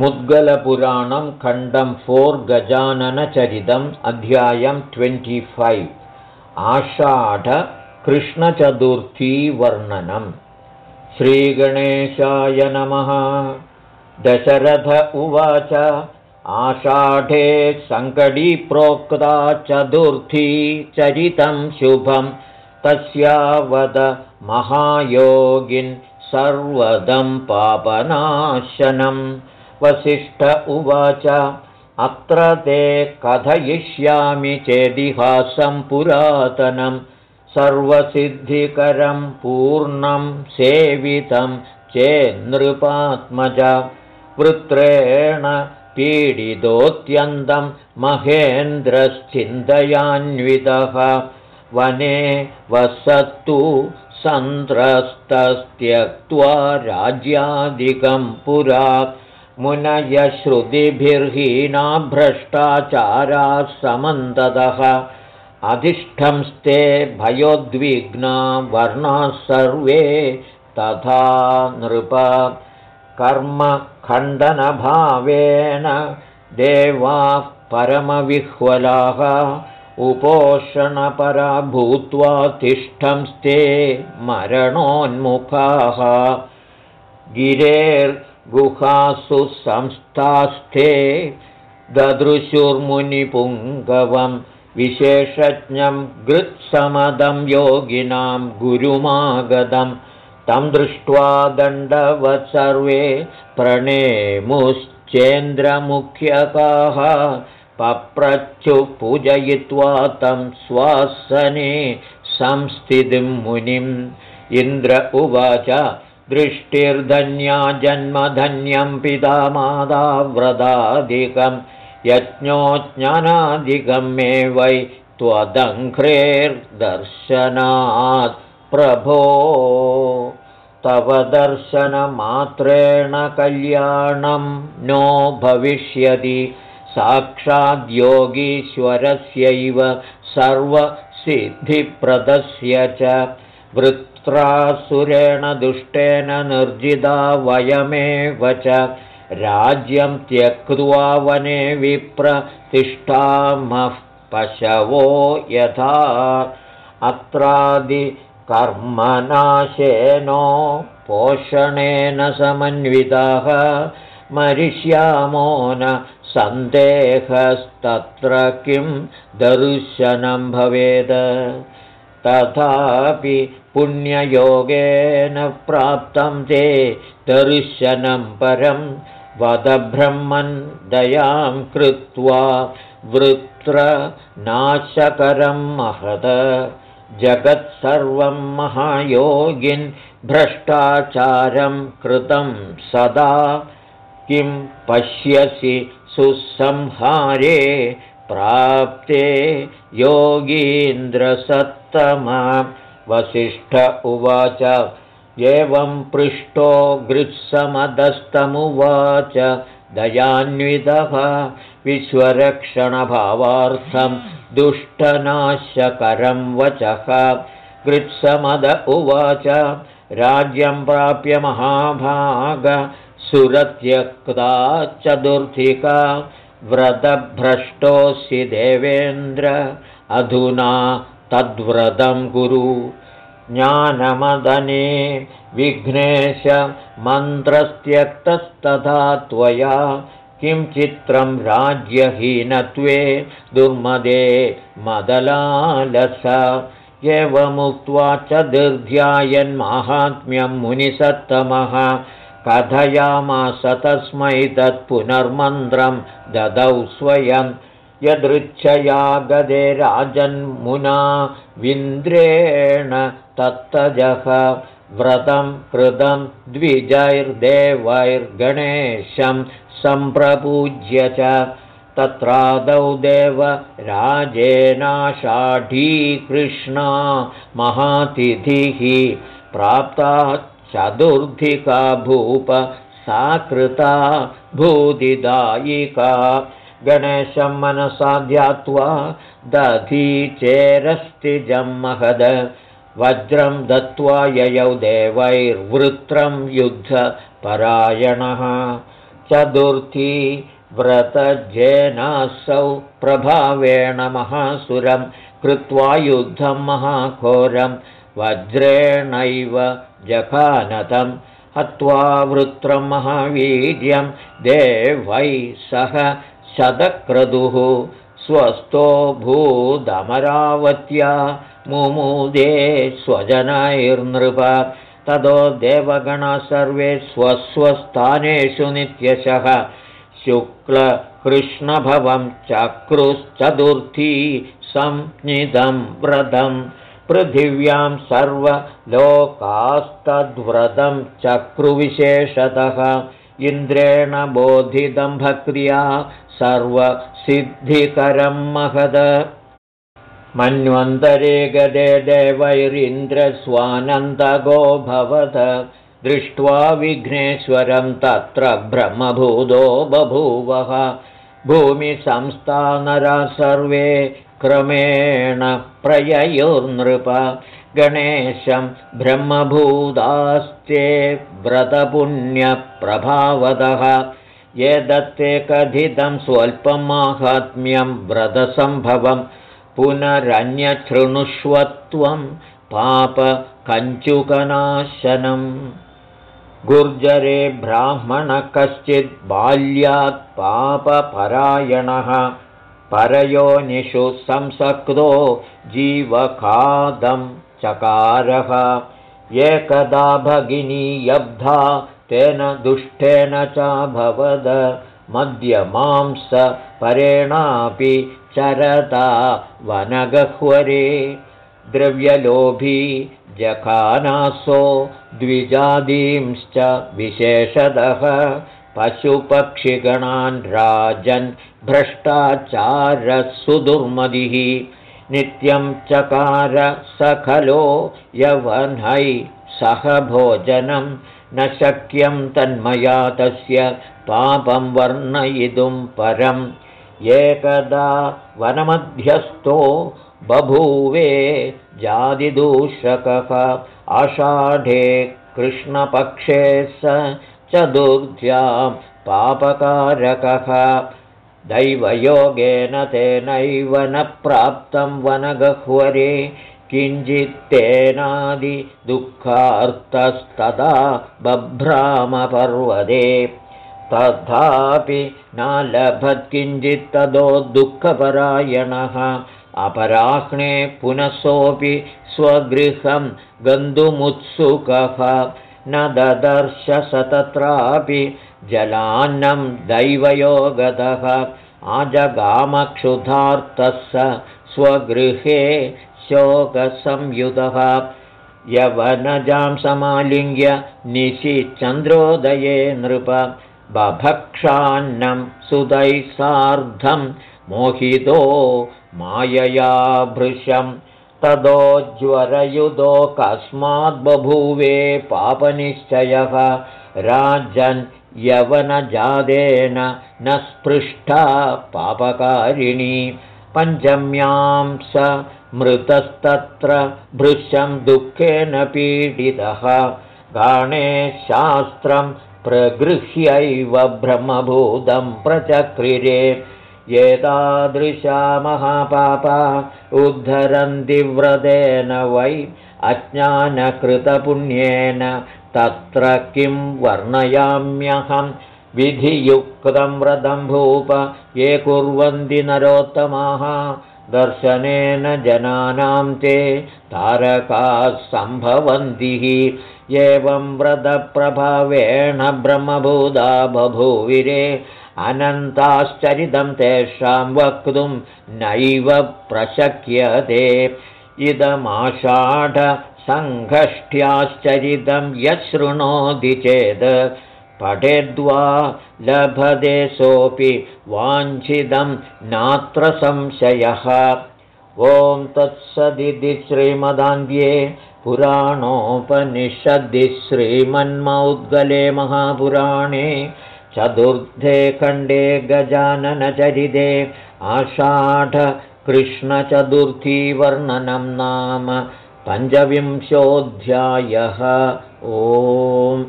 मुद्गलपुराणं खण्डं फोर् गजाननचरितम् अध्यायं ट्वेण्टिफैव् आषाढकृष्णचतुर्थीवर्णनम् श्रीगणेशाय नमः। दशरथ उवाच। आषाढे सङ्कटीप्रोक्ता चतुर्थी चरितं शुभं तस्यावद महायोगिन् सर्वदं पापनाशनम् वसिष्ठ उवाच। अत्र ते कथयिष्यामि चेदिहासं पुरातनं। सर्वसिद्धिकरं पूर्णं सेवितं चेन्नृपात्मज। वृत्रेण पीडितोऽत्यन्तं महेन्द्रश्चिन्तयान्वितः वने वसत्तु सन्त्रस्तस्त्यक्त्वा राज्यादिकं पुरा मुनयश्रुतिभिर्हीना भ्रष्टाचाराः समन्ततः अधिष्ठंस्ते भयोद्विग्ना वर्णाः सर्वे तथा नृप। कर्मखण्डनभावेन देवाः परमविह्वलाः। उपोषणपरा भूत्वा तिष्ठंस्ते मरणोन्मुखाः। गिरेर् गुहासु संस्थास्थे ददृशुर्मुनिपुङ्गवं विशेषज्ञं गृत्समदं योगिनां गुरुमागदं। तं दृष्ट्वा दण्डवत् सर्वे प्रणेमुश्चेन्द्रमुख्यकाः पप्रच्छु पूजयित्वा तं स्वासने संस्थितिं मुनिम्। इन्द्र उवाच दृष्टिर्धन्या जन्मधन्यं पिता माता व्रतादिकं यज्ञोज्ञानादिकं मे वै त्वदङ्घ्रेर्दर्शनात् प्रभो। तव दर्शनमात्रेण कल्याणं नो भविष्यति साक्षाद्योगीश्वरस्यैव सर्वसिद्धिप्रदस्य च वृत् सुरेण दुष्टेन निर्जिता वयमेव च। राज्यं त्यक्त्वा वने विप्रतिष्ठामः पशवो यथा। अत्रादिकर्मनाशेनो पोषणेन समन्वितः। मरिष्यामो न सन्देहस्तत्र किं दर्शनं भवेद। तथापि पुण्ययोगेन प्राप्तं ते दर्शनं परं वदब्रह्मन् दयां कृत्वा वृत्रनाशकरं महद। जगत्सर्वं महायोगिन् भ्रष्टाचारं कृतं सदा। किं पश्यसि सुसंहारे प्राप्ते योगीन्द्रसत्तमा वसिष्ठ उवाच एवं पृष्टो गृत्समदस्तमुवाच दयान्वितः विश्वरक्षणभावार्थं दुष्टनाशकरं वचः। गृत्समद उवाच राज्यं प्राप्य महाभाग सुरत्यक्ता चतुर्थिका व्रतभ्रष्टोऽसि देवेन्द्र अधुना तद्व्रतं कुरु। ज्ञानमदने विघ्नेश मन्त्रस्त्यक्तस्तथा त्वया। किं चित्रं राज्यहीनत्वे दुर्मदे मदलालस। एवमुक्त्वा च दीर्ध्यायन्माहात्म्यं मुनिसत्तमः। कथयामास तस्मै तत्पुनर्मन्त्रं ददौ स्वयम् यदृच्छया गदे राजन्मुना विन्द्रेण तत्तजः व्रतं कृतं द्विजैर्देवैर्गणेशं सम्प्रपूज्य च तत्रादौ देव राजेनाषाढीकृष्णा महातिथिः प्राप्ता चतुर्धिका भूप सा कृता भूतिदायिका गणेशं मनसा ध्यात्वा दधीचेरस्तिजं महद। वज्रं दत्त्वा ययौ देवैर्वृत्रं युद्धपरायणः चतुर्थी व्रतजेनासौ प्रभावेण महासुरं कृत्वा युद्धं महाघोरं वज्रेणैव जखानतं हत्वा वृत्रं महावीर्यं देवै सह शतक्रतुः स्वस्थो भूदमरावत्या मुमुदे स्वजनैर्नृप। ततो देवगणा सर्वे स्वस्वस्थानेषु नित्यशः। शुक्लकृष्णभवं चक्रुश्चतुर्थी संज्ञितं व्रतं। पृथिव्यां सर्वलोकास्तद्व्रतं चक्रुविशेषतः। इन्द्रेण बोधितं भक्रिया सर्वसिद्धिकरं महद मन्वन्तरे गदे देवैरिन्द्रस्वानन्दगो भवद दृष्ट्वा विघ्नेश्वरं तत्र ब्रह्मभूतो बभूवः भूमिसंस्थानरा सर्वे क्रमेण प्रययोर्नृप गणेशं ब्रह्मभूतास्ते व्रतपुण्यप्रभावदः ये दत्ते कथितं स्वल्पं माहात्म्यं व्रतसम्भवं पुनरन्यशृणुष्वत्वं पापकञ्चुकनाशनम् गुर्जरे ब्राह्मणः कश्चित् बाल्यात् पापपरायणः परयोनिषु संसक्तो जीवखादं चकारः। एकदा भगिनी यब्धा तेन दुष्टेन चाभवद मध्यमांस परेणापि चरता वनगह्वरे। द्रव्यलोभी जखानासो द्विजादींश्च विशेषतः। पशुपक्षिगणान् राजन् भ्रष्टाचारसुदुर्मदिः। नित्यं चकार सखलो यवनै सह भोजनं न शक्यं तन्मया तस्य पापं वर्णयितुं परम्। एकदा वनमध्यस्थो बभूवे जादिदूषकः आषाढे कृष्णपक्षे स चतुर्थ्यां पापकारकः। दैवयोगेन तेनैव न प्राप्तं वनगह्वरे किञ्चित्तेनादिदुःखार्तस्तदा बभ्रामपर्वदे। तथापि नालभत्किञ्चित्तदो दुःखपरायणः। अपराह्णे पुनसोऽपि स्वगृहं गन्तुमुत्सुकः। न ददर्श स तत्रापि जलान्नं दैवयोगतः। आजगामक्षुधार्तः स स्वगृहे शोकसंयुतः यवनजां समालिङ्ग्य निशि चन्द्रोदये नृप। बभक्षान्नं सुदैः सार्धं मोहितो मायया भृशं। तदोज्वरयुधो कस्माद्बभूवे पापनिश्चयः। राजन् यवनजादेन न स्पृष्टा पापकारिणी। पञ्चम्यां स मृतस्तत्र भृशं दुःखेन पीडितः। गाणेशास्त्रं प्रगृह्यैव ब्रह्मभूतं प्रचक्रिरे। एतादृशा महापापा उद्धरन्ति व्रतेन वै अज्ञानकृतपुण्येन। तत्र किं वर्णयाम्यहं विधियुक्तं व्रतं भूप ये कुर्वन्ति नरोत्तमाः दर्शनेन जनानां ते तारकाः सम्भवन्तिः एवं व्रतप्रभावेण ब्रह्मभूता बभूविरे अनन्ताश्चरितं तेषां वक्तुं नैव प्रशक्यते। इदमाषाढसङ्घष्ट्याश्चरितं यशृणोति चेद् पठेद्वा लभते सोऽपि वाञ्छितं नात्र संशयः। ॐ तत्सदिति श्रीमदान्ध्ये पुराणोपनिषद्दि श्रीमन्मौद्गले महापुराणे चतुर्थे खण्डे गजाननचरिते आषाढकृष्णचतुर्थीवर्णनं नाम पञ्चविंशोऽध्यायः। ओम्